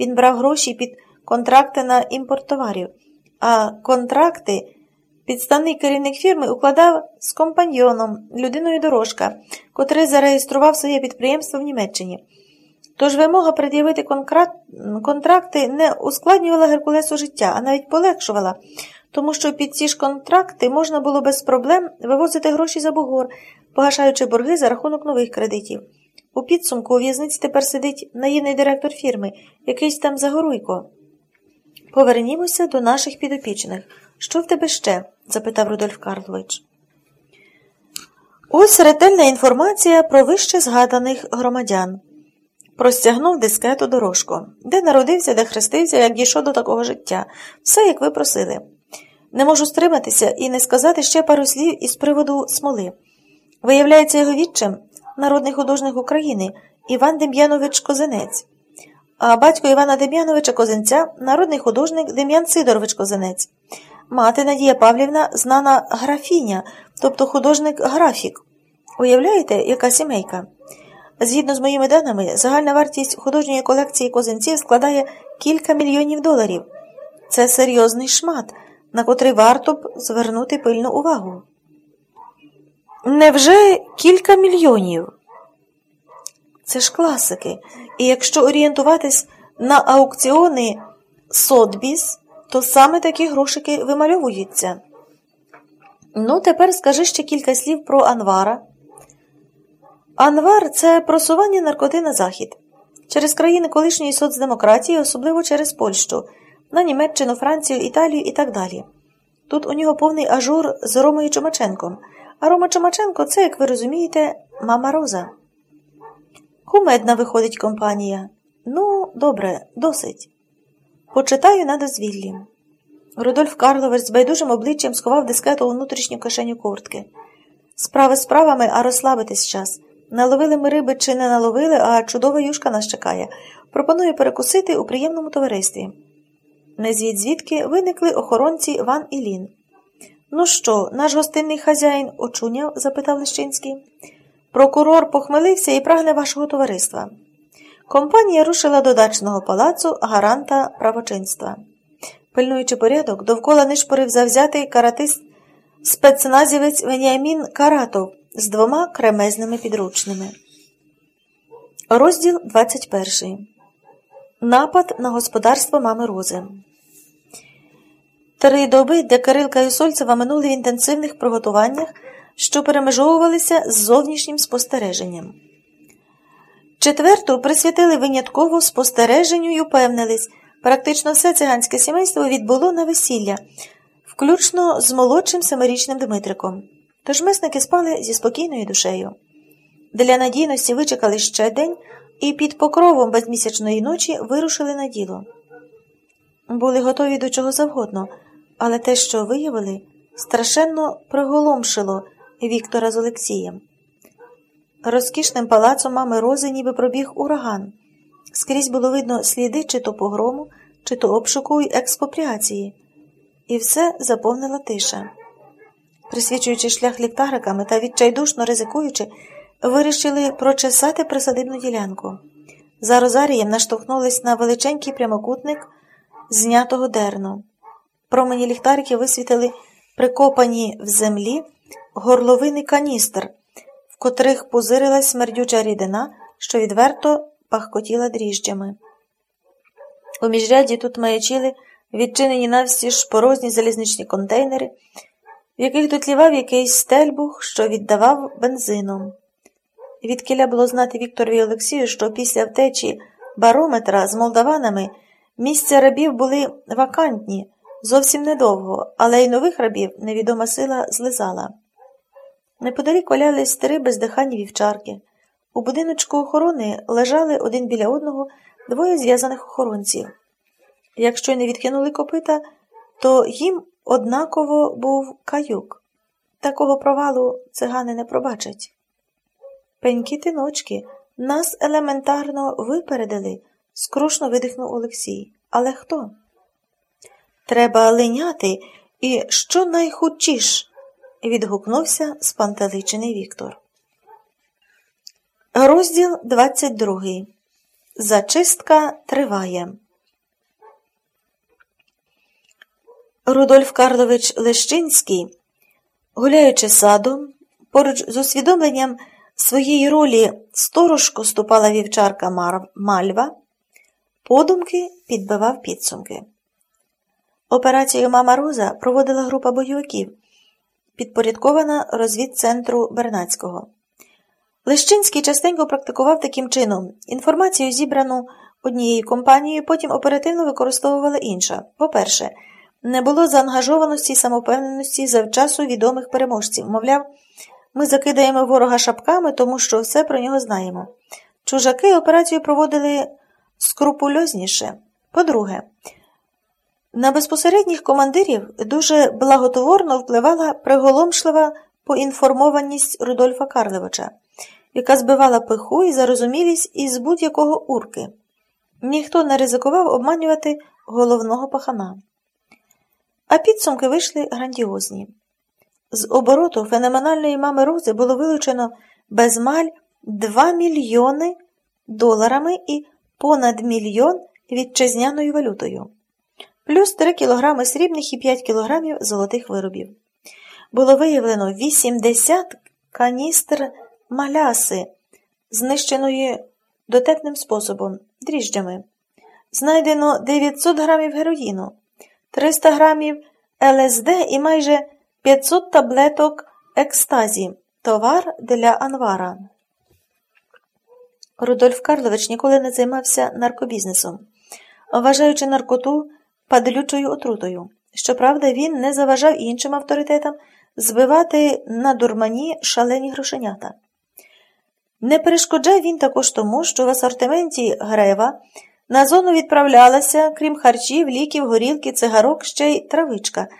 Він брав гроші під контракти на імпорт товарів, а контракти підставний керівник фірми укладав з компаньйоном, людиною дорожка, котрий зареєстрував своє підприємство в Німеччині. Тож вимога пред'явити контракти не ускладнювала Геркулесу життя, а навіть полегшувала, тому що під ці ж контракти можна було без проблем вивозити гроші за бугор, погашаючи борги за рахунок нових кредитів. У підсумку у в'язниці тепер сидить наївний директор фірми, якийсь там Загоруйко. Повернімося до наших підопічних. Що в тебе ще? запитав Рудольф Карлович. Ось ретельна інформація про вище згаданих громадян. Простягнув дискету дорожку, де народився, де хрестився, як дійшов до такого життя. Все, як ви просили. Не можу стриматися і не сказати ще пару слів із приводу смоли. Виявляється, його відчим народний художник України Іван Дем'янович Козинець, а батько Івана Дем'яновича Козинця народний художник Дем'ян Сидорович Козинець. Мати Надія Павлівна знана графіня, тобто художник графік. Уявляєте, яка сімейка? Згідно з моїми даними, загальна вартість художньої колекції козинців складає кілька мільйонів доларів. Це серйозний шмат, на котрий варто б звернути пильну увагу. Невже кілька мільйонів? Це ж класики. І якщо орієнтуватись на аукціони Сотбіс, то саме такі грошики вимальовуються. Ну, тепер скажи ще кілька слів про Анвара. Анвар це просування наркоти на захід через країни колишньої соцдемократії, особливо через Польщу, на Німеччину, Францію, Італію і так далі. Тут у нього повний ажур з Ромою Чумаченком, а Рома Чумаченко це, як ви розумієте, мама Роза. Кумедна виходить компанія. Ну, добре, досить. Почитаю на дозвіллі. Рудольф Карлович з байдужим обличчям сховав дискету у внутрішню кишеню куртки. Справи справами, а розслабитись час. Наловили ми риби чи не наловили, а чудова юшка нас чекає. Пропоную перекусити у приємному товаристві. Незвідь звідки виникли охоронці Ван і Лін. Ну що, наш гостинний хазяїн очуняв? запитав Лещинський. Прокурор похмелився і прагне вашого товариства. Компанія рушила до дачного палацу гаранта правочинства. Пильнуючи порядок, довкола нишпорив завзятий каратист спецназівець Веніамін Каратов з двома кремезними підручними. Розділ 21. Напад на господарство мами Рози. Три доби, де Кирилка і Сольцева минули в інтенсивних приготуваннях, що перемежовувалися з зовнішнім спостереженням. Четверту присвятили винятково спостереженню і упевнились, практично все циганське сімейство відбуло на весілля, включно з молодшим семирічним Дмитриком. Тож месники спали зі спокійною душею. Для надійності вичекали ще день і під покровом безмісячної ночі вирушили на діло. Були готові до чого завгодно, але те, що виявили, страшенно приголомшило Віктора з Олексієм. Розкішним палацом мами Рози ніби пробіг ураган. Скрізь було видно сліди чи то погрому, чи то обшуку й експопріації, і все заповнила тиша. Присвічуючи шлях ліхтариками та відчайдушно ризикуючи, вирішили прочесати присадибну ділянку. За розарієм наштовхнулись на величенький прямокутник знятого дерну. Промені ліхтарики висвітили прикопані в землі горловини каністр, в котрих пузирилась смердюча рідина, що відверто пахкотіла дріжджами. У міжряді тут маячили відчинені навстіж порозні залізничні контейнери, в яких дотлівав якийсь стельбух, що віддавав бензином. Відкіля було знати Вікторові Олексію, що після втечі барометра з молдаванами місця рабів були вакантні зовсім недовго, але й нових рабів невідома сила злизала. Неподалік валялись старі бездиханні вівчарки. У будиночку охорони лежали один біля одного двоє зв'язаних охоронців. Якщо й не відкинули копита, то їм однаково був каюк. Такого провалу цигани не пробачать. Пенькі тиночки, нас елементарно випередили, скрушно видихнув Олексій. Але хто? Треба линяти і що щонайхучіш, відгукнувся спантеличений Віктор. Розділ 22. Зачистка триває. Рудольф Карлович Лещинський, гуляючи садом, поруч з усвідомленням своєї ролі сторожко ступала вівчарка Мальва, подумки підбивав підсумки. Операцію Мама Роза проводила група бойовиків, підпорядкована розвідцентру Бернацького. Лещинський частенько практикував таким чином інформацію, зібрану однією компанією, потім оперативно використовувала інша. По-перше, не було заангажованості і самопевненості завчасу відомих переможців. Мовляв, ми закидаємо ворога шапками, тому що все про нього знаємо. Чужаки операцію проводили скрупульозніше. По-друге, на безпосередніх командирів дуже благотворно впливала приголомшлива поінформованість Рудольфа Карловича, яка збивала пиху і зарозумілість із будь-якого урки. Ніхто не ризикував обманювати головного пахана. А підсумки вийшли грандіозні. З обороту феноменальної мами Рози було вилучено безмаль 2 мільйони доларами і понад мільйон вітчизняною валютою, плюс 3 кілограми срібних і 5 кілограмів золотих виробів. Було виявлено 80 каністр маляси, знищеної дотепним способом, дріжджами. Знайдено 900 грамів героїну, 300 грамів ЛСД і майже 500 таблеток екстазі, товар для Анвара. Рудольф Карлович ніколи не займався наркобізнесом, вважаючи наркоту падлючою отрутою. Щоправда, він не заважав іншим авторитетам збивати на дурмані шалені грошенята. Не перешкоджав він також тому, що в асортименті Грева на зону відправлялася, крім харчів, ліків, горілки, цигарок, ще й травичка.